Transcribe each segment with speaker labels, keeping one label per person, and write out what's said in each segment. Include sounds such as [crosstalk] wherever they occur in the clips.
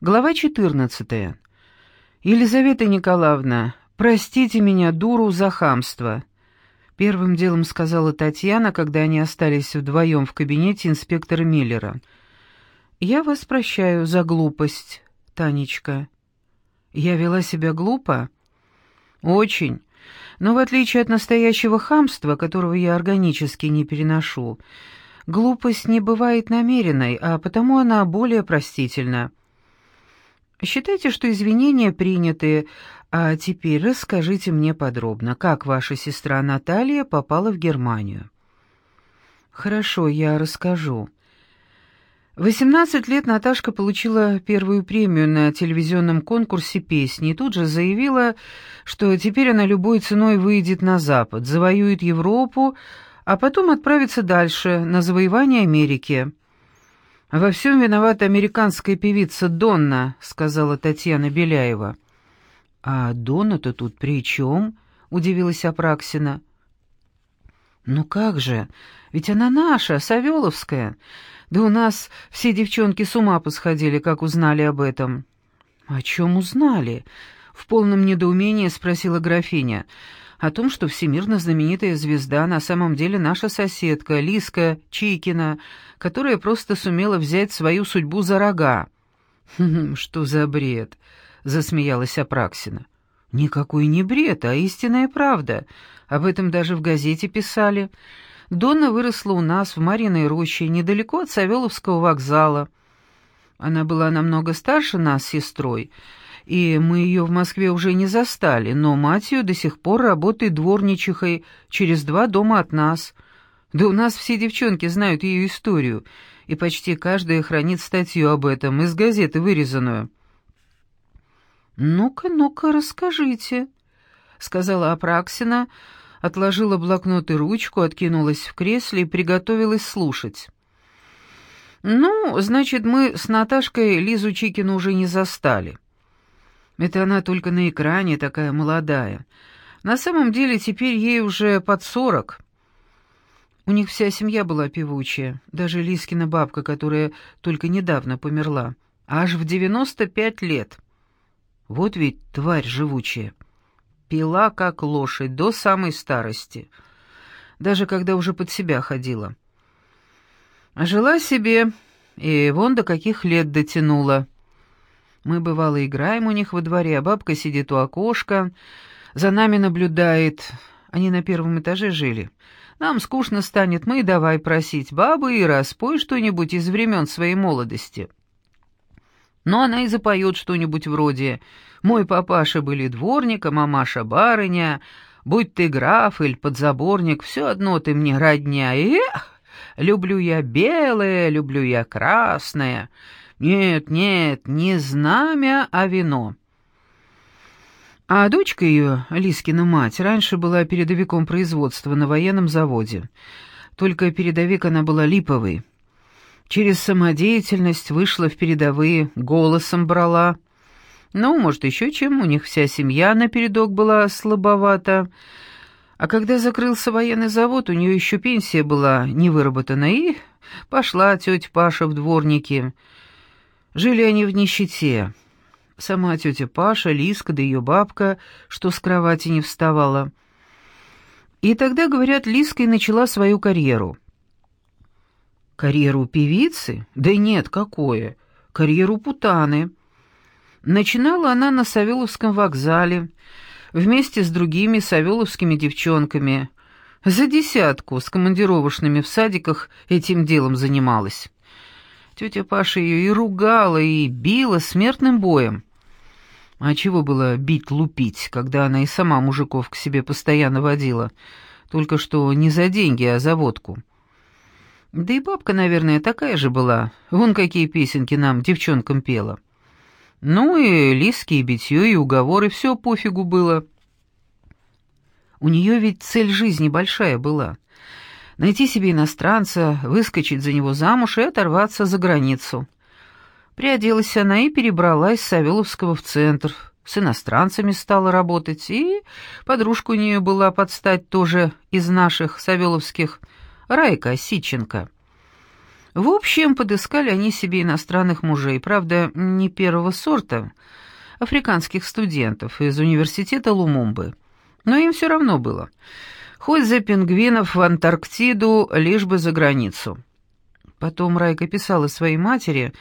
Speaker 1: Глава 14. Елизавета Николаевна, простите меня, дуру, за хамство. Первым делом сказала Татьяна, когда они остались вдвоем в кабинете инспектора Миллера. Я вас прощаю за глупость, Танечка. Я вела себя глупо? Очень. Но в отличие от настоящего хамства, которого я органически не переношу, глупость не бывает намеренной, а потому она более простительна. Считайте, что извинения приняты, а теперь расскажите мне подробно, как ваша сестра Наталья попала в Германию. Хорошо, я расскажу. В 18 лет Наташка получила первую премию на телевизионном конкурсе песни и тут же заявила, что теперь она любой ценой выйдет на Запад, завоюет Европу, а потом отправится дальше, на завоевание Америки. «Во всем виновата американская певица Донна», — сказала Татьяна Беляева. «А Донна-то тут при чем?» — удивилась Апраксина. «Ну как же, ведь она наша, Савеловская. Да у нас все девчонки с ума посходили, как узнали об этом». «О чем узнали?» — в полном недоумении спросила графиня о том, что всемирно знаменитая звезда на самом деле наша соседка, Лиска Чикина, которая просто сумела взять свою судьбу за рога. «Хм, «Что за бред?» — засмеялась Апраксина. «Никакой не бред, а истинная правда. Об этом даже в газете писали. Донна выросла у нас в Мариной роще, недалеко от Савеловского вокзала. Она была намного старше нас с сестрой, и мы ее в Москве уже не застали, но мать ее до сих пор работает дворничихой через два дома от нас. Да у нас все девчонки знают ее историю, и почти каждая хранит статью об этом, из газеты вырезанную». «Ну-ка, ну-ка, расскажите», — сказала Апраксина, отложила блокнот и ручку, откинулась в кресле и приготовилась слушать. «Ну, значит, мы с Наташкой Лизу Чикину уже не застали». Это она только на экране такая молодая. На самом деле теперь ей уже под сорок. У них вся семья была певучая, даже Лискина бабка, которая только недавно померла, аж в девяносто пять лет. Вот ведь тварь живучая. Пила, как лошадь, до самой старости. Даже когда уже под себя ходила. А жила себе, и вон до каких лет дотянула. Мы, бывало, играем у них во дворе, а бабка сидит у окошка, за нами наблюдает. Они на первом этаже жили. Нам скучно станет, мы и давай просить. Баба Ира, спой что-нибудь из времен своей молодости. Но она и запоет что-нибудь вроде «Мой папаша были дворником, мамаша барыня», «Будь ты граф или подзаборник, все одно ты мне родня». Эх, люблю я белое, люблю я красное. Нет, нет, не знамя, а вино. А дочка ее, Лискина мать, раньше была передовиком производства на военном заводе. Только передовик она была липовый. Через самодеятельность вышла в передовые, голосом брала. Ну, может, еще чем, у них вся семья напередок была слабовата. А когда закрылся военный завод, у нее еще пенсия была не выработана, и пошла тетя Паша в дворники — Жили они в нищете. Сама тетя Паша, Лиска да ее бабка, что с кровати не вставала. И тогда, говорят, Лиска и начала свою карьеру. Карьеру певицы? Да нет, какое. Карьеру путаны. Начинала она на Савеловском вокзале, вместе с другими савеловскими девчонками. За десятку с командировочными в садиках этим делом занималась. Тетя Паша ее и ругала, и била смертным боем. А чего было бить-лупить, когда она и сама мужиков к себе постоянно водила? Только что не за деньги, а за водку. Да и бабка, наверное, такая же была. Вон какие песенки нам, девчонкам, пела. Ну и лиски, и битье, и уговоры, все пофигу было. У нее ведь цель жизни большая была — найти себе иностранца, выскочить за него замуж и оторваться за границу. Приоделась она и перебралась с Савеловского в центр, с иностранцами стала работать, и подружка у нее была подстать тоже из наших савеловских, Райка Сиченко. В общем, подыскали они себе иностранных мужей, правда, не первого сорта, африканских студентов из университета Лумумбы. Но им все равно было. Хоть за пингвинов в Антарктиду, лишь бы за границу. Потом Райка писала своей матери,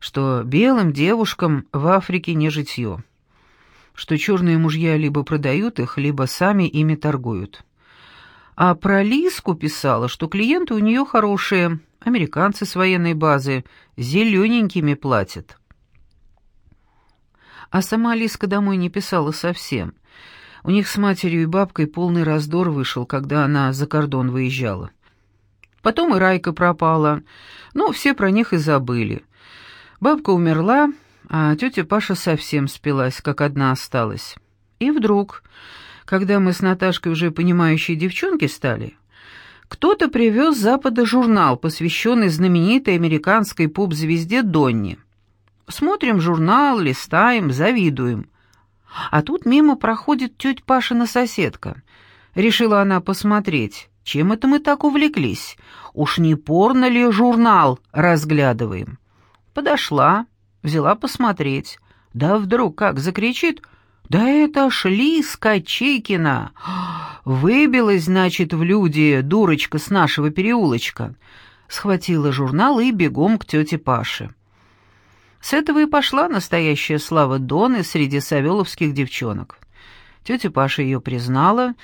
Speaker 1: что белым девушкам в Африке не житье, что черные мужья либо продают их, либо сами ими торгуют. А про Лиску писала, что клиенты у нее хорошие, американцы с военной базы, зелененькими платят. А сама Лиска домой не писала совсем. У них с матерью и бабкой полный раздор вышел, когда она за кордон выезжала. Потом и Райка пропала, но все про них и забыли. Бабка умерла, а тетя Паша совсем спилась, как одна осталась. И вдруг, когда мы с Наташкой уже понимающие девчонки стали, кто-то привез с Запада журнал, посвященный знаменитой американской поп-звезде Донни. Смотрим журнал, листаем, завидуем. А тут мимо проходит тетя Пашина соседка. Решила она посмотреть, чем это мы так увлеклись. Уж не порно ли журнал разглядываем? Подошла, взяла посмотреть. Да вдруг как закричит «Да это ж Лиска Чейкина! Выбилась, значит, в люди дурочка с нашего переулочка!» Схватила журнал и бегом к тете Паше. С этого и пошла настоящая слава Доны среди савеловских девчонок. Тетя Паша ее признала,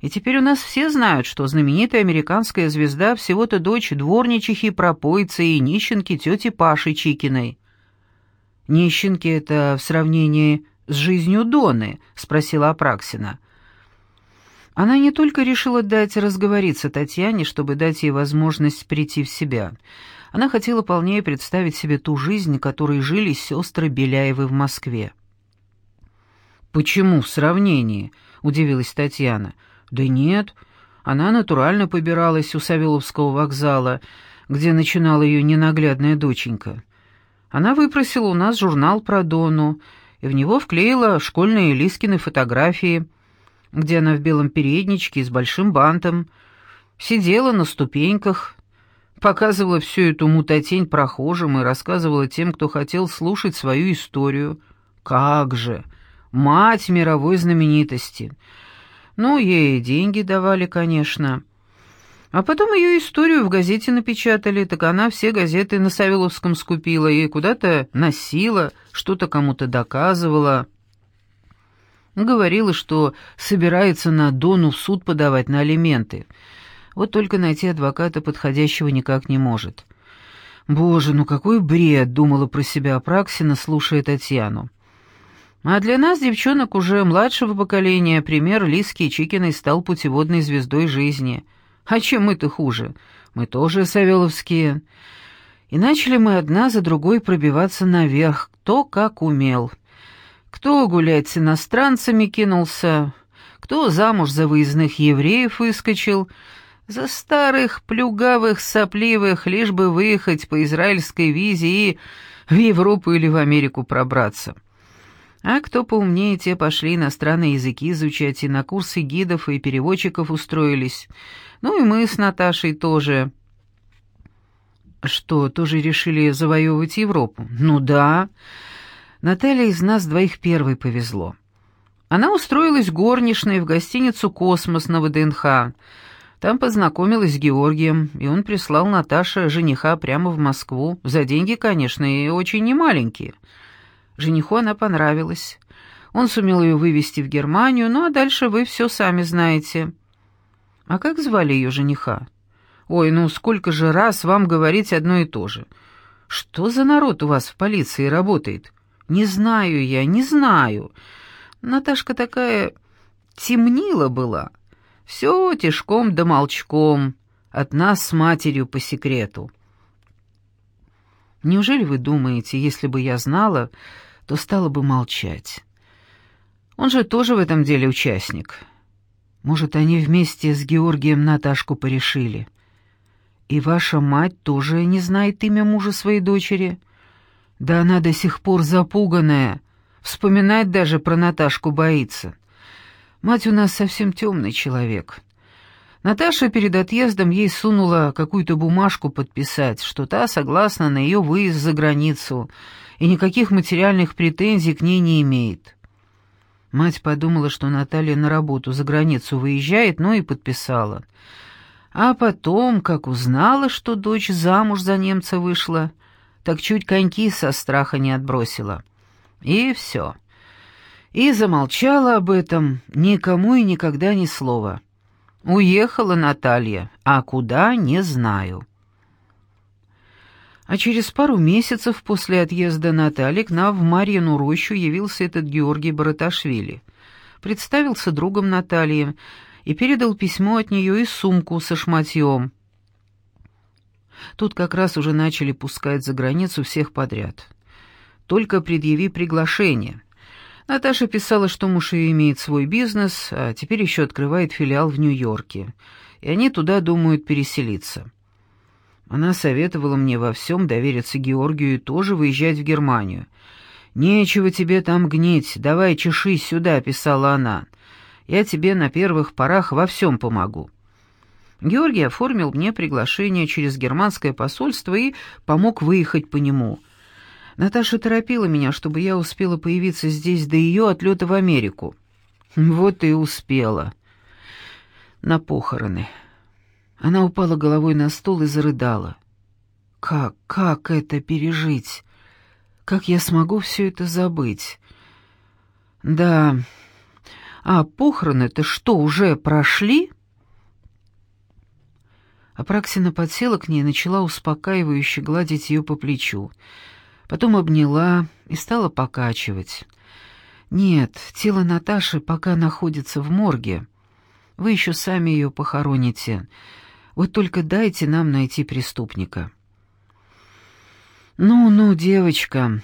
Speaker 1: и теперь у нас все знают, что знаменитая американская звезда всего-то дочь дворничихи, пропойцы и нищенки тети Паши Чикиной. «Нищенки — это в сравнении с жизнью Доны?» — спросила Апраксина. Она не только решила дать разговориться Татьяне, чтобы дать ей возможность прийти в себя. Она хотела полнее представить себе ту жизнь, которой жили сестры Беляевы в Москве. «Почему в сравнении?» — удивилась Татьяна. «Да нет, она натурально побиралась у Савеловского вокзала, где начинала ее ненаглядная доченька. Она выпросила у нас журнал про Дону, и в него вклеила школьные Лискины фотографии, где она в белом передничке с большим бантом сидела на ступеньках, показывала всю эту мутатень прохожим и рассказывала тем, кто хотел слушать свою историю. Как же! Мать мировой знаменитости! Ну, ей деньги давали, конечно. А потом ее историю в газете напечатали, так она все газеты на Савеловском скупила и куда-то носила, что-то кому-то доказывала. Говорила, что собирается на Дону в суд подавать на алименты. Вот только найти адвоката подходящего никак не может. «Боже, ну какой бред!» — думала про себя Апраксина, слушая Татьяну. А для нас, девчонок уже младшего поколения, пример Лиски Чикиной стал путеводной звездой жизни — а чем мы-то хуже? Мы тоже савеловские. И начали мы одна за другой пробиваться наверх, кто как умел. Кто гулять с иностранцами кинулся, кто замуж за выездных евреев выскочил, за старых, плюгавых, сопливых, лишь бы выехать по израильской визе и в Европу или в Америку пробраться. А кто поумнее, те пошли иностранные языки изучать и на курсы гидов и переводчиков устроились — ну и мы с Наташей тоже. Что, тоже решили завоевывать Европу? Ну да. Наталье из нас двоих первой повезло. Она устроилась горничной в гостиницу «Космос» на ВДНХ. Там познакомилась с Георгием, и он прислал Наташе жениха прямо в Москву. За деньги, конечно, и очень немаленькие. Жениху она понравилась. Он сумел ее вывести в Германию, ну а дальше вы все сами знаете. А как звали ее жениха? Ой, ну сколько же раз вам говорить одно и то же. Что за народ у вас в полиции работает? Не знаю я, не знаю. Наташка такая темнила была. Все тишком да молчком, от нас с матерью по секрету. Неужели вы думаете, если бы я знала, то стала бы молчать? Он же тоже в этом деле участник. Может, они вместе с Георгием Наташку порешили. И ваша мать тоже не знает имя мужа своей дочери? Да она до сих пор запуганная, вспоминать даже про Наташку боится. Мать у нас совсем темный человек. Наташа перед отъездом ей сунула какую-то бумажку подписать, что та согласна на ее выезд за границу и никаких материальных претензий к ней не имеет. Мать подумала, что Наталья на работу за границу выезжает, но и подписала. А потом, как узнала, что дочь замуж за немца вышла, так чуть коньки со страха не отбросила. И все. И замолчала об этом, никому и никогда ни слова. Уехала Наталья, а куда — не знаю. А через пару месяцев после отъезда Натальи к нам в Марьину рощу явился этот Георгий Бараташвили. Представился другом Натальи и передал письмо от нее и сумку со шматьем. Тут как раз уже начали пускать за границу всех подряд. Только предъяви приглашение. Наташа писала, что муж ее имеет свой бизнес, а теперь еще открывает филиал в Нью-Йорке, и они туда думают переселиться. Она советовала мне во всем довериться Георгию и тоже выезжать в Германию. «Нечего тебе там гнить, давай чешись сюда», — писала она. «Я тебе на первых порах во всем помогу». Георгий оформил мне приглашение через германское посольство и помог выехать по нему. Наташа торопила меня, чтобы я успела появиться здесь до ее отлета в Америку. Вот и успела. На похороны. Она упала головой на стол и зарыдала. «Как, как это пережить? Как я смогу все это забыть?» «Да... А похороны-то что, уже прошли?» Апраксина подсела к ней и начала успокаивающе гладить ее по плечу. Потом обняла и стала покачивать. «Нет, тело Наташи пока находится в морге. Вы еще сами ее похороните. Вот только дайте нам найти преступника». «Ну-ну, девочка,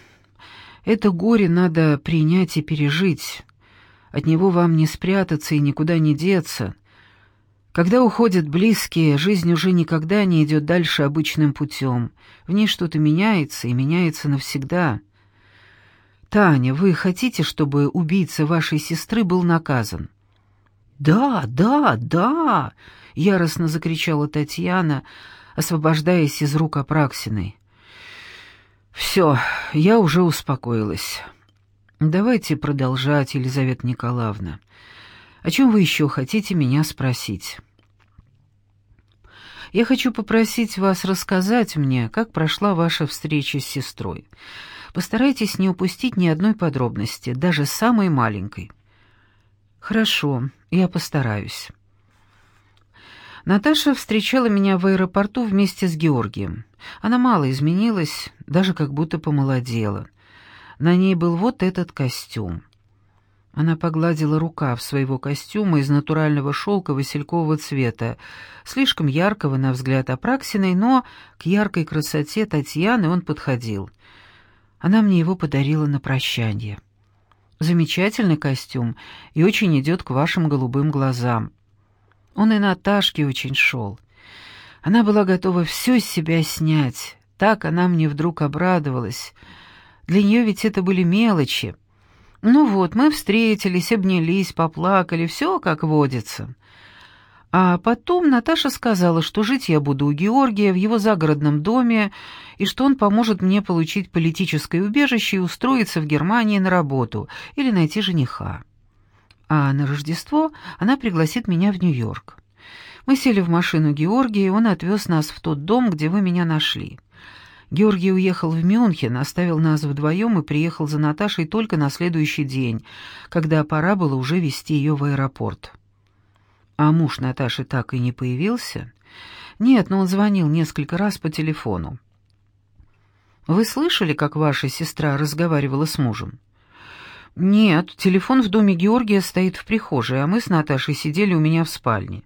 Speaker 1: это горе надо принять и пережить. От него вам не спрятаться и никуда не деться. Когда уходят близкие, жизнь уже никогда не идет дальше обычным путем. В ней что-то меняется и меняется навсегда. Таня, вы хотите, чтобы убийца вашей сестры был наказан? Да, да, да, — яростно закричала Татьяна, освобождаясь из рук Апраксиной. «Все, я уже успокоилась. Давайте продолжать, Елизавета Николаевна. О чем вы еще хотите меня спросить?» «Я хочу попросить вас рассказать мне, как прошла ваша встреча с сестрой. Постарайтесь не упустить ни одной подробности, даже самой маленькой». «Хорошо, я постараюсь». Наташа встречала меня в аэропорту вместе с Георгием. Она мало изменилась, даже как будто помолодела. На ней был вот этот костюм. Она погладила рукав своего костюма из натурального шелка василькового цвета, слишком яркого на взгляд Апраксиной, но к яркой красоте Татьяны он подходил. Она мне его подарила на прощание. Замечательный костюм и очень идет к вашим голубым глазам. Он и Наташке очень шел. Она была готова все с себя снять. Так она мне вдруг обрадовалась. Для нее ведь это были мелочи. Ну вот, мы встретились, обнялись, поплакали, все как водится. А потом Наташа сказала, что жить я буду у Георгия в его загородном доме, и что он поможет мне получить политическое убежище и устроиться в Германии на работу или найти жениха а на Рождество она пригласит меня в Нью-Йорк. Мы сели в машину Георгия, и он отвез нас в тот дом, где вы меня нашли. Георгий уехал в Мюнхен, оставил нас вдвоем и приехал за Наташей только на следующий день, когда пора было уже везти ее в аэропорт. А муж Наташи так и не появился? Нет, но он звонил несколько раз по телефону. Вы слышали, как ваша сестра разговаривала с мужем? «Нет, телефон в доме Георгия стоит в прихожей, а мы с Наташей сидели у меня в спальне.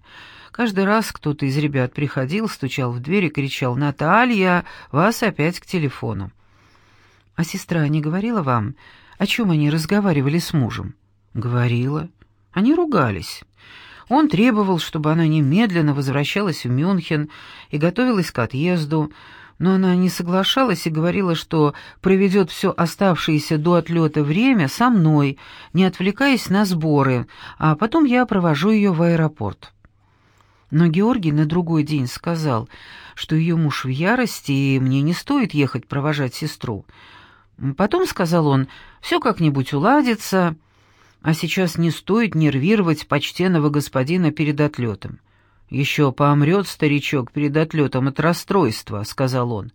Speaker 1: Каждый раз кто-то из ребят приходил, стучал в дверь и кричал «Наталья, вас опять к телефону». «А сестра не говорила вам, о чем они разговаривали с мужем?» «Говорила. Они ругались». Он требовал, чтобы она немедленно возвращалась в Мюнхен и готовилась к отъезду, но она не соглашалась и говорила, что проведет все оставшееся до отлета время со мной, не отвлекаясь на сборы, а потом я провожу ее в аэропорт. Но Георгий на другой день сказал, что ее муж в ярости, и мне не стоит ехать провожать сестру. Потом, сказал он, все как-нибудь уладится, а сейчас не стоит нервировать почтенного господина перед отлетом. «Еще поомрет старичок перед отлетом от расстройства», — сказал он.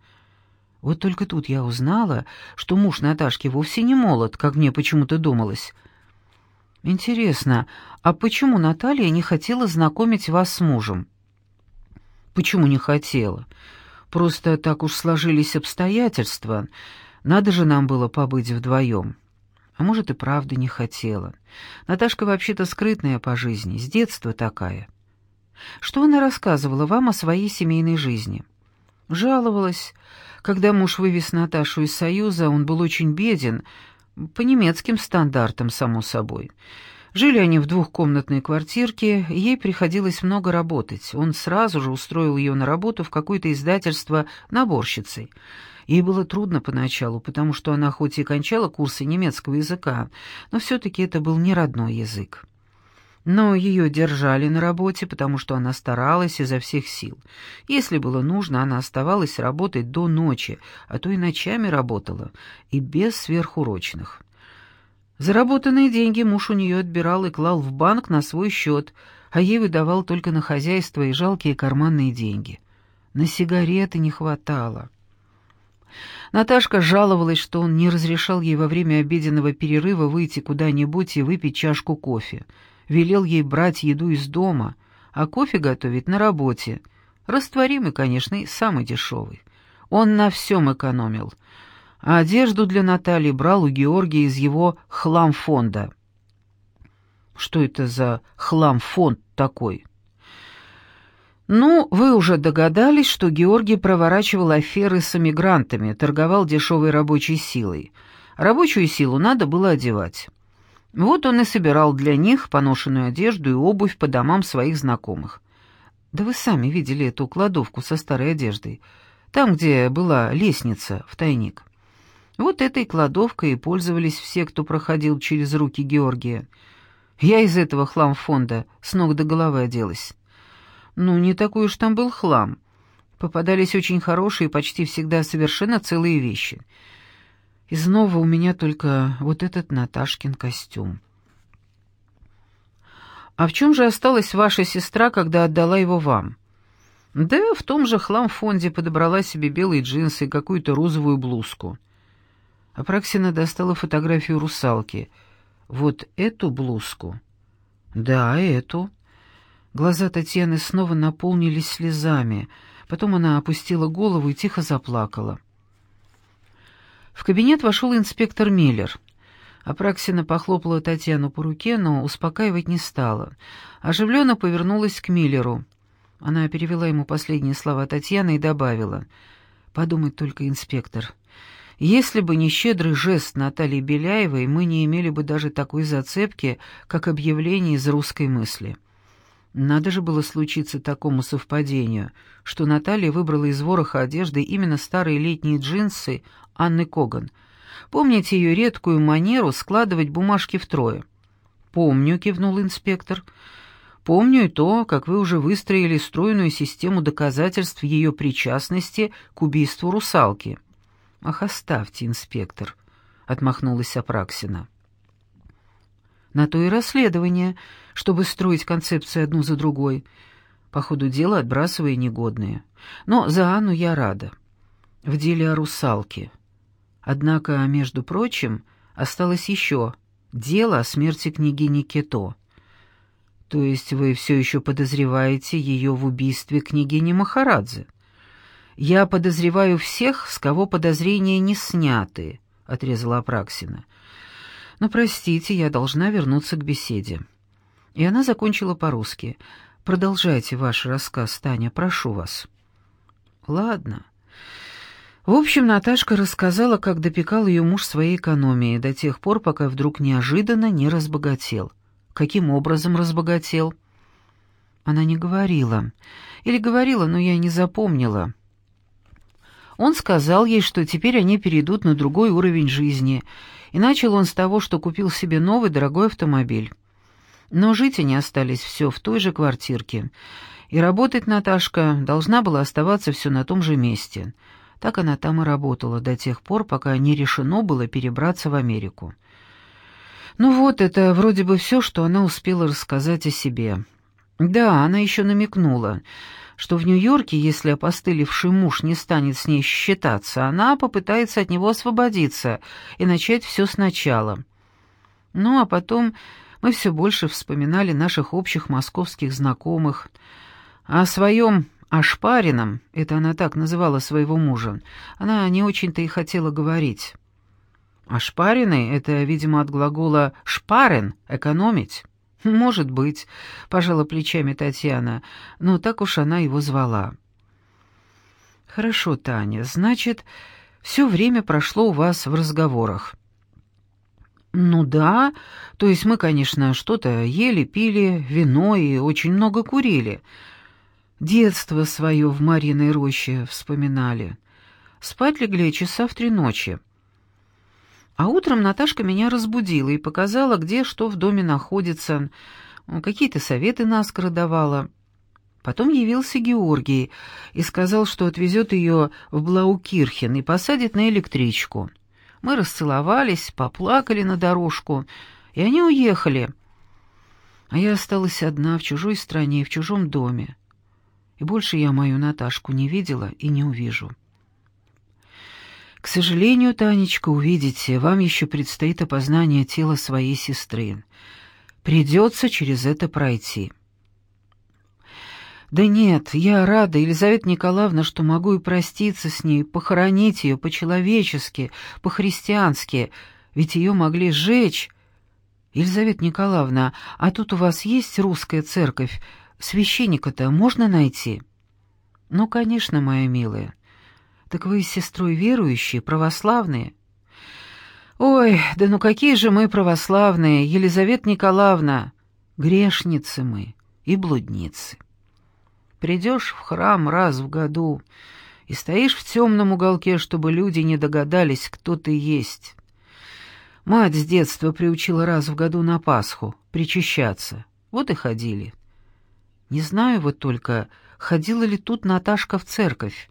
Speaker 1: Вот только тут я узнала, что муж Наташки вовсе не молод, как мне почему-то думалось. Интересно, а почему Наталья не хотела знакомить вас с мужем? Почему не хотела? Просто так уж сложились обстоятельства. Надо же нам было побыть вдвоем. А может, и правда не хотела. Наташка вообще-то скрытная по жизни, с детства такая. Что она рассказывала вам о своей семейной жизни? Жаловалась. Когда муж вывез Наташу из Союза, он был очень беден, по немецким стандартам, само собой. Жили они в двухкомнатной квартирке, ей приходилось много работать. Он сразу же устроил ее на работу в какое-то издательство наборщицей. Ей было трудно поначалу, потому что она хоть и кончала курсы немецкого языка, но все-таки это был не родной язык. Но ее держали на работе, потому что она старалась изо всех сил. Если было нужно, она оставалась работать до ночи, а то и ночами работала, и без сверхурочных. Заработанные деньги муж у нее отбирал и клал в банк на свой счет, а ей выдавал только на хозяйство и жалкие карманные деньги. На сигареты не хватало. Наташка жаловалась, что он не разрешал ей во время обеденного перерыва выйти куда-нибудь и выпить чашку кофе — велел ей брать еду из дома, а кофе готовить на работе. Растворимый, конечно, и самый дешевый. Он на всем экономил. А одежду для Натальи брал у Георгия из его хламфонда. Что это за хламфонд такой? Ну, вы уже догадались, что Георгий проворачивал аферы с эмигрантами, торговал дешевой рабочей силой. Рабочую силу надо было одевать. Вот он и собирал для них поношенную одежду и обувь по домам своих знакомых. Да вы сами видели эту кладовку со старой одеждой, там, где была лестница в тайник. Вот этой кладовкой и пользовались все, кто проходил через руки Георгия. Я из этого хлам-фонда с ног до головы оделась. Ну, не такой уж там был хлам. Попадались очень хорошие, почти всегда совершенно целые вещи — и снова у меня только вот этот Наташкин костюм. А в чем же осталась ваша сестра, когда отдала его вам? Да в том же хлам-фонде подобрала себе белые джинсы и какую-то розовую блузку. Апраксина достала фотографию русалки. Вот эту блузку? Да, эту. Глаза Татьяны снова наполнились слезами. Потом она опустила голову и тихо заплакала. В кабинет вошел инспектор Миллер. Апраксина похлопала Татьяну по руке, но успокаивать не стала. Оживленно повернулась к Миллеру. Она перевела ему последние слова Татьяны и добавила. «Подумать только, инспектор. Если бы не щедрый жест Натальи Беляевой, мы не имели бы даже такой зацепки, как объявление из русской мысли». Надо же было случиться такому совпадению, что Наталья выбрала из вороха одежды именно старые летние джинсы Анны Коган. Помните ее редкую манеру складывать бумажки втрое? «Помню», — кивнул инспектор. «Помню и то, как вы уже выстроили стройную систему доказательств ее причастности к убийству русалки». «Ах, оставьте, инспектор», — отмахнулась Апраксина. «На то и расследование», — чтобы строить концепции одну за другой, по ходу дела отбрасывая негодные. Но за Анну я рада. В деле о русалке. Однако, между прочим, осталось еще дело о смерти княгини Кето. То есть вы все еще подозреваете ее в убийстве княгини Махарадзе? Я подозреваю всех, с кого подозрения не сняты, — отрезала Апраксина. Но, простите, я должна вернуться к беседе. И она закончила по-русски. «Продолжайте ваш рассказ, Таня, прошу вас». «Ладно». В общем, Наташка рассказала, как допекал ее муж своей экономии до тех пор, пока вдруг неожиданно не разбогател. Каким образом разбогател? Она не говорила. Или говорила, но я не запомнила. Он сказал ей, что теперь они перейдут на другой уровень жизни, и начал он с того, что купил себе новый дорогой автомобиль. Но жить они остались все в той же квартирке. И работать Наташка должна была оставаться все на том же месте. Так она там и работала до тех пор, пока не решено было перебраться в Америку. Ну вот, это вроде бы все, что она успела рассказать о себе. Да, она еще намекнула, что в Нью-Йорке, если опостылевший муж не станет с ней считаться, она попытается от него освободиться и начать все сначала. Ну, а потом мы все больше вспоминали наших общих московских знакомых. О своем ошпаренном, это она так называла своего мужа, она не очень-то и хотела говорить. Ошпаренный — это, видимо, от глагола «шпарен» — «экономить». «Может быть», — пожала плечами Татьяна, но так уж она его звала. «Хорошо, Таня, значит, все время прошло у вас в разговорах». «Ну да, то есть мы, конечно, что-то ели, пили, вино и очень много курили. Детство свое в Мариной роще вспоминали. Спать легли часа в три ночи». А утром Наташка меня разбудила и показала, где что в доме находится, какие-то советы наскоро давала. Потом явился Георгий и сказал, что отвезет ее в Блаукирхен и посадит на электричку. Мы расцеловались, поплакали на дорожку, и они уехали. А я осталась одна в чужой стране, в чужом доме. И больше я мою Наташку не видела и не увижу. К сожалению, Танечка, увидите, вам еще предстоит опознание тела своей сестры. Придется через это пройти. Да нет, я рада, Елизавета Николаевна, что могу и проститься с ней, похоронить ее по-человечески, по-христиански, ведь ее могли сжечь. Елизавета Николаевна, а тут у вас есть русская церковь? Священника-то можно найти? Ну, конечно, моя милая. Так вы с сестрой верующие, православные? Ой, да ну какие же мы православные, Елизавета Николаевна! Грешницы мы и блудницы. Придешь в храм раз в году и стоишь в темном уголке, чтобы люди не догадались, кто ты есть. Мать с детства приучила раз в году на Пасху причащаться. Вот и ходили. Не знаю вот только, ходила ли тут Наташка в церковь,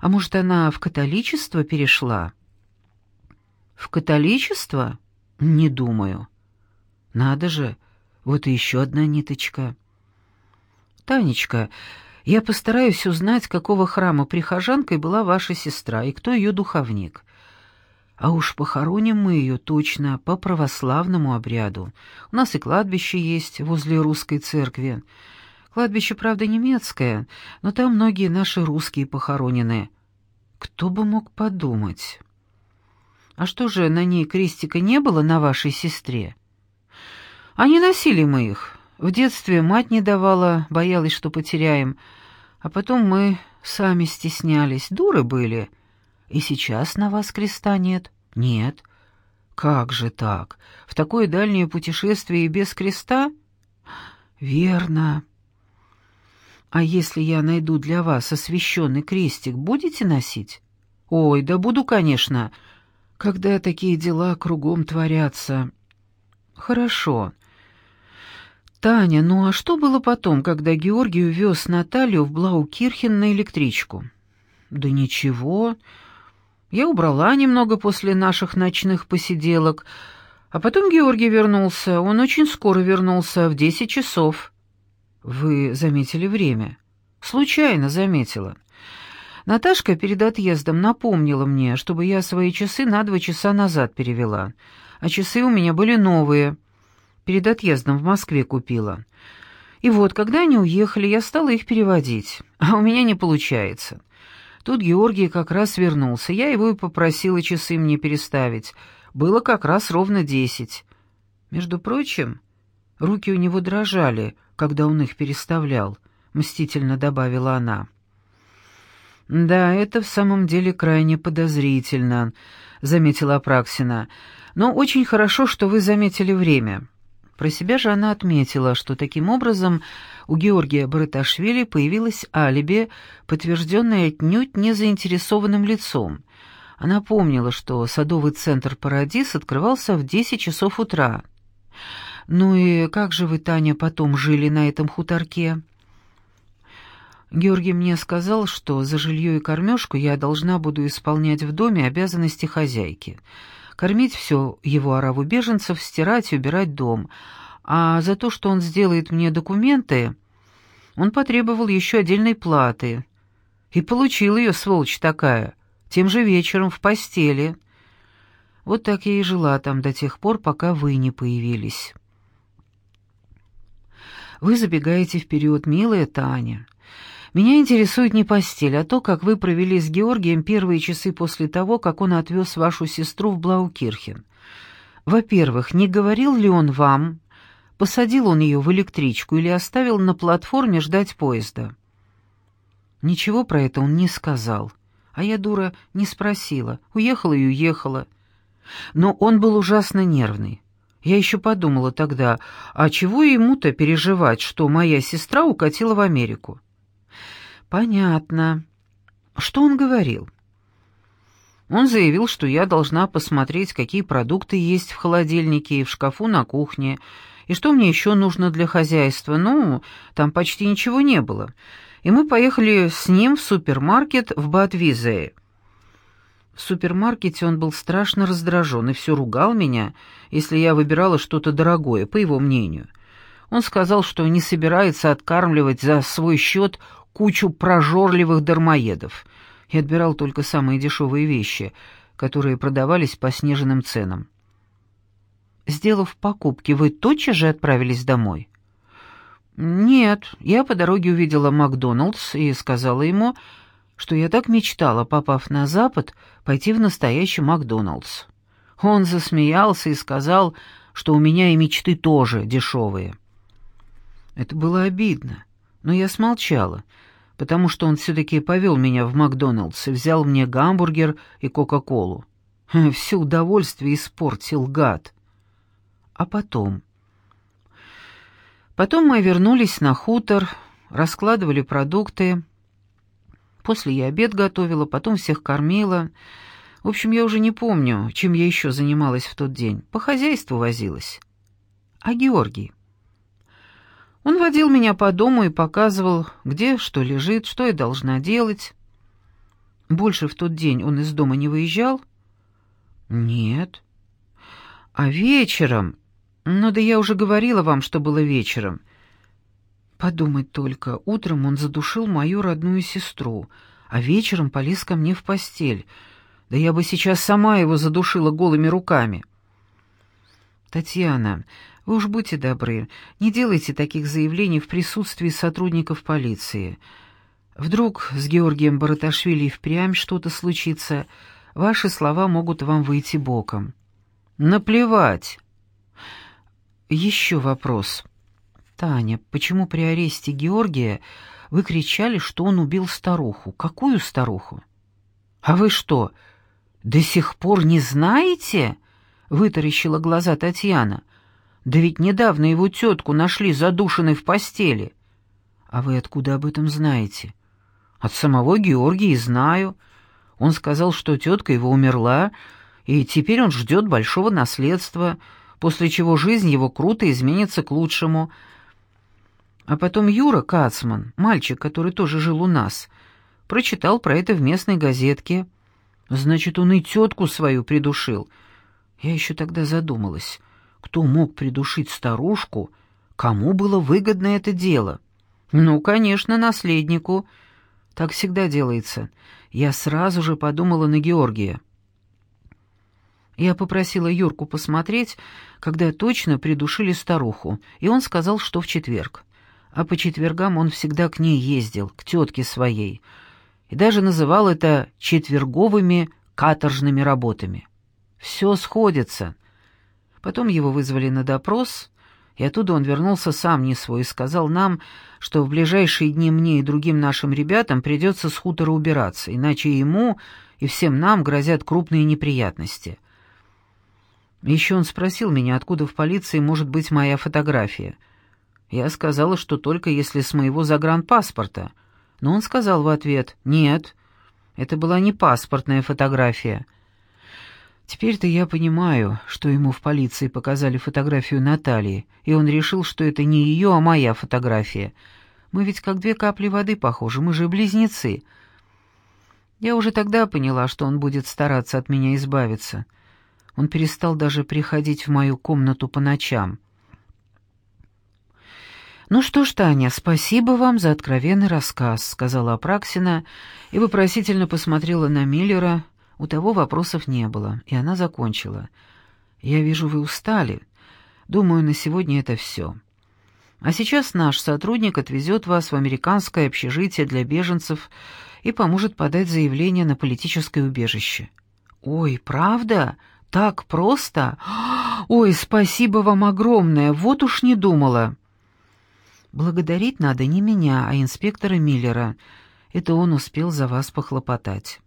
Speaker 1: а может, она в католичество перешла? В католичество? Не думаю. Надо же, вот и еще одна ниточка. Танечка, я постараюсь узнать, какого храма прихожанкой была ваша сестра и кто ее духовник. А уж похороним мы ее точно по православному обряду. У нас и кладбище есть возле русской церкви. Кладбище, правда, немецкое, но там многие наши русские похоронены. Кто бы мог подумать? А что же, на ней крестика не было на вашей сестре? А не носили мы их. В детстве мать не давала, боялась, что потеряем. А потом мы сами стеснялись, дуры были. И сейчас на вас креста нет? Нет. Как же так? В такое дальнее путешествие и без креста? Верно. «А если я найду для вас освященный крестик, будете носить?» «Ой, да буду, конечно, когда такие дела кругом творятся». «Хорошо. Таня, ну а что было потом, когда Георгий увез Наталью в Блаукирхен на электричку?» «Да ничего. Я убрала немного после наших ночных посиделок, а потом Георгий вернулся. Он очень скоро вернулся, в десять часов». «Вы заметили время?» «Случайно заметила. Наташка перед отъездом напомнила мне, чтобы я свои часы на два часа назад перевела, а часы у меня были новые. Перед отъездом в Москве купила. И вот, когда они уехали, я стала их переводить, а у меня не получается. Тут Георгий как раз вернулся, я его и попросила часы мне переставить. Было как раз ровно десять. Между прочим, руки у него дрожали, когда он их переставлял, мстительно добавила она. Да, это в самом деле крайне подозрительно, заметила Апраксина. Но очень хорошо, что вы заметили время. Про себя же она отметила, что таким образом у Георгия Бараташвили появилось алиби, подтвержденное отнюдь не заинтересованным лицом. Она помнила, что садовый центр «Парадис» открывался в 10 часов утра. «Ну и как же вы, Таня, потом жили на этом хуторке?» Георгий мне сказал, что за жилье и кормежку я должна буду исполнять в доме обязанности хозяйки. Кормить все его ораву беженцев, стирать и убирать дом. А за то, что он сделает мне документы, он потребовал еще отдельной платы. И получил ее, сволочь такая, тем же вечером в постели. Вот так я и жила там до тех пор, пока вы не появились. Вы забегаете вперед, милая Таня. Меня интересует не постель, а то, как вы провели с Георгием первые часы после того, как он отвез вашу сестру в Блаукирхен. Во-первых, не говорил ли он вам, посадил он ее в электричку или оставил на платформе ждать поезда? Ничего про это он не сказал. А я, дура, не спросила. Уехала и уехала. Но он был ужасно нервный. Я еще подумала тогда, а чего ему-то переживать, что моя сестра укатила в Америку? «Понятно. Что он говорил?» Он заявил, что я должна посмотреть, какие продукты есть в холодильнике и в шкафу на кухне, и что мне еще нужно для хозяйства. Ну, там почти ничего не было. И мы поехали с ним в супермаркет в Батвизее. В супермаркете он был страшно раздражен и все ругал меня, если я выбирала что-то дорогое, по его мнению. Он сказал, что не собирается откармливать за свой счет кучу прожорливых дармоедов и отбирал только самые дешевые вещи, которые продавались по сниженным ценам. Сделав покупки, вы тотчас же отправились домой? Нет, я по дороге увидела Макдоналдс и сказала ему, что я так мечтала, попав на Запад, пойти в настоящий Макдоналдс. Он засмеялся и сказал, что у меня и мечты тоже дешевые. Это было обидно, но я смолчала, потому что он все-таки повел меня в Макдоналдс и взял мне гамбургер и Кока-Колу. [laughs] Все удовольствие испортил гад. А потом... Потом мы вернулись на хутор, раскладывали продукты. После я обед готовила, потом всех кормила. В общем, я уже не помню, чем я еще занималась в тот день. По хозяйству возилась. А Георгий? Он водил меня по дому и показывал, где что лежит, что я должна делать. Больше в тот день он из дома не выезжал? Нет. А вечером... Ну да я уже говорила вам, что было вечером. Подумать только, утром он задушил мою родную сестру, а вечером полез ко мне в постель. Да я бы сейчас сама его задушила голыми руками. Татьяна, вы уж будьте добры, не делайте таких заявлений в присутствии сотрудников полиции. Вдруг с Георгием Бараташвили впрямь что-то случится, ваши слова могут вам выйти боком. Наплевать. Еще вопрос. Таня, почему при аресте Георгия вы кричали, что он убил старуху? Какую старуху? А вы что, до сих пор не знаете? Вытаращила глаза Татьяна. Да ведь недавно его тетку нашли задушенной в постели. А вы откуда об этом знаете? От самого Георгия знаю. Он сказал, что тетка его умерла, и теперь он ждет большого наследства, после чего жизнь его круто изменится к лучшему. А потом Юра Кацман, мальчик, который тоже жил у нас, прочитал про это в местной газетке. Значит, он и тетку свою придушил. Я еще тогда задумалась — кто мог придушить старушку, кому было выгодно это дело? Ну, конечно, наследнику. Так всегда делается. Я сразу же подумала на Георгия. Я попросила Юрку посмотреть, когда точно придушили старуху, и он сказал, что в четверг. А по четвергам он всегда к ней ездил, к тетке своей, и даже называл это четверговыми каторжными работами. Все сходится. Потом его вызвали на допрос, и оттуда он вернулся сам не свой и сказал нам, что в ближайшие дни мне и другим нашим ребятам придется с хутора убираться, иначе ему и всем нам грозят крупные неприятности. Еще он спросил меня, откуда в полиции может быть моя фотография. Я сказала, что только если с моего загранпаспорта. Но он сказал в ответ «Нет, это была не паспортная фотография». Теперь-то я понимаю, что ему в полиции показали фотографию Натальи, и он решил, что это не ее, а моя фотография. Мы ведь как две капли воды похожи, мы же близнецы. Я уже тогда поняла, что он будет стараться от меня избавиться. Он перестал даже приходить в мою комнату по ночам. «Ну что ж, Таня, спасибо вам за откровенный рассказ», — сказала Апраксина и вопросительно посмотрела на Миллера. У того вопросов не было, и она закончила. «Я вижу, вы устали. Думаю, на сегодня это все. А сейчас наш сотрудник отвезет вас в американское общежитие для беженцев и поможет подать заявление на политическое убежище». «Ой, правда? Так просто? [gasps] Ой, спасибо вам огромное, вот уж не думала». Благодарить надо не меня, а инспектора Миллера. Это он успел за вас похлопотать».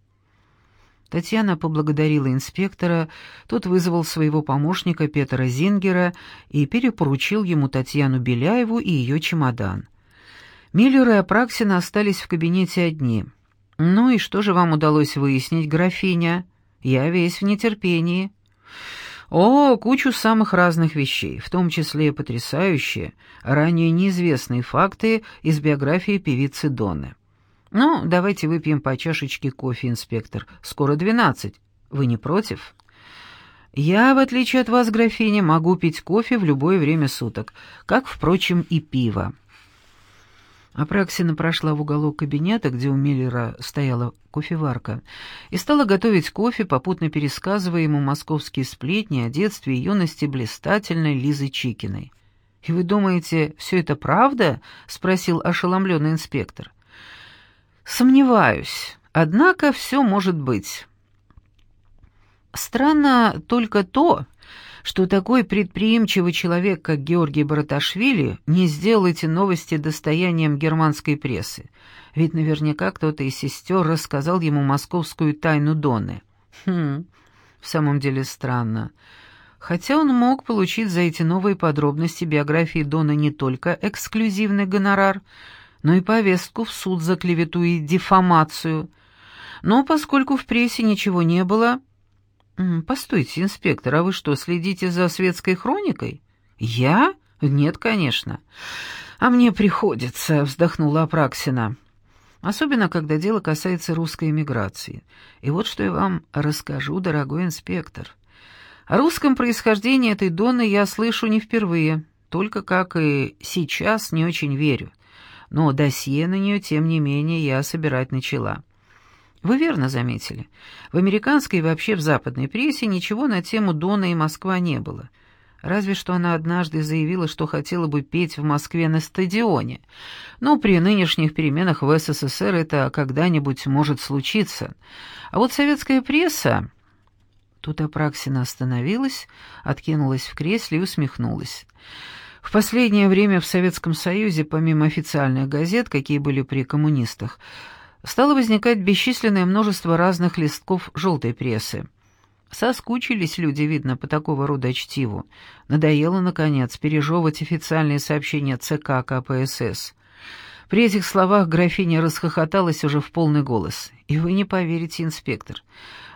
Speaker 1: Татьяна поблагодарила инспектора, тот вызвал своего помощника Петра Зингера и перепоручил ему Татьяну Беляеву и ее чемодан. Миллер и Апраксина остались в кабинете одни. «Ну и что же вам удалось выяснить, графиня? Я весь в нетерпении». О, кучу самых разных вещей, в том числе потрясающие, ранее неизвестные факты из биографии певицы Доны. Ну, давайте выпьем по чашечке кофе, инспектор. Скоро двенадцать. Вы не против? Я, в отличие от вас, графиня, могу пить кофе в любое время суток, как, впрочем, и пиво. Апраксина прошла в уголок кабинета, где у Миллера стояла кофеварка, и стала готовить кофе, попутно пересказывая ему московские сплетни о детстве и юности блистательной Лизы Чикиной. «И вы думаете, все это правда?» — спросил ошеломленный инспектор. «Сомневаюсь. Однако все может быть». Странно только то, что такой предприимчивый человек, как Георгий Бараташвили, не сделал эти новости достоянием германской прессы. Ведь наверняка кто-то из сестер рассказал ему московскую тайну Доны. Хм, в самом деле странно. Хотя он мог получить за эти новые подробности биографии Доны не только эксклюзивный гонорар, но и повестку в суд за клевету и дефамацию. Но поскольку в прессе ничего не было, «Постойте, инспектор, а вы что, следите за светской хроникой?» «Я? Нет, конечно». «А мне приходится», — вздохнула Апраксина. «Особенно, когда дело касается русской эмиграции. И вот что я вам расскажу, дорогой инспектор. О русском происхождении этой Донны я слышу не впервые, только, как и сейчас, не очень верю. Но досье на нее, тем не менее, я собирать начала». Вы верно заметили. В американской и вообще в западной прессе ничего на тему Дона и Москва не было. Разве что она однажды заявила, что хотела бы петь в Москве на стадионе. Но при нынешних переменах в СССР это когда-нибудь может случиться. А вот советская пресса... Тут Апраксина остановилась, откинулась в кресле и усмехнулась. В последнее время в Советском Союзе, помимо официальных газет, какие были при коммунистах, стало возникать бесчисленное множество разных листков желтой прессы. Соскучились люди, видно, по такого рода чтиву. Надоело, наконец, пережевывать официальные сообщения ЦК КПСС. При этих словах графиня расхохоталась уже в полный голос. И вы не поверите, инспектор.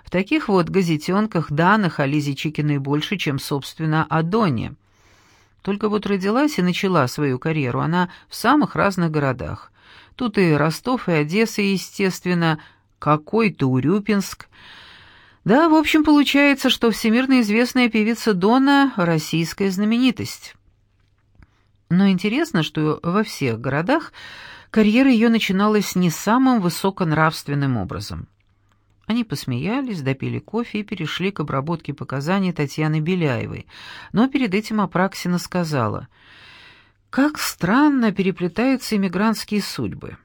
Speaker 1: В таких вот газетенках данных о Лизе Чикиной больше, чем, собственно, о Доне. Только вот родилась и начала свою карьеру она в самых разных городах. Тут и Ростов, и Одесса, естественно, какой-то Урюпинск. Да, в общем, получается, что всемирно известная певица Дона — российская знаменитость. Но интересно, что во всех городах карьера ее начиналась не самым высоконравственным образом. Они посмеялись, допили кофе и перешли к обработке показаний Татьяны Беляевой. Но перед этим Апраксина сказала — как странно переплетаются иммигрантские судьбы.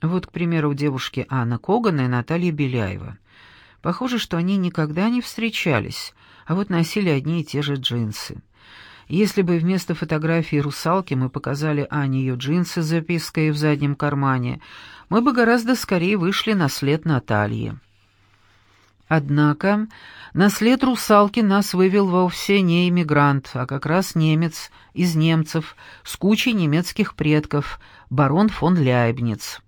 Speaker 1: Вот, к примеру, у девушки Анна Когана и Наталья Беляева. Похоже, что они никогда не встречались, а вот носили одни и те же джинсы. Если бы вместо фотографии русалки мы показали Ане ее джинсы с запиской в заднем кармане, мы бы гораздо скорее вышли на след Натальи. Однако на след русалки нас вывел вовсе не иммигрант, а как раз немец из немцев с кучей немецких предков, барон фон Ляйбниц.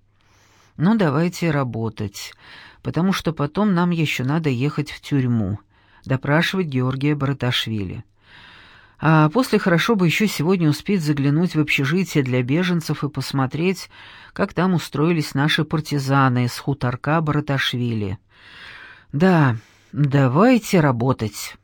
Speaker 1: Ну, давайте работать, потому что потом нам еще надо ехать в тюрьму, допрашивать Георгия Бараташвили. А после хорошо бы еще сегодня успеть заглянуть в общежитие для беженцев и посмотреть, как там устроились наши партизаны из хуторка Бараташвили. Да, давайте работать».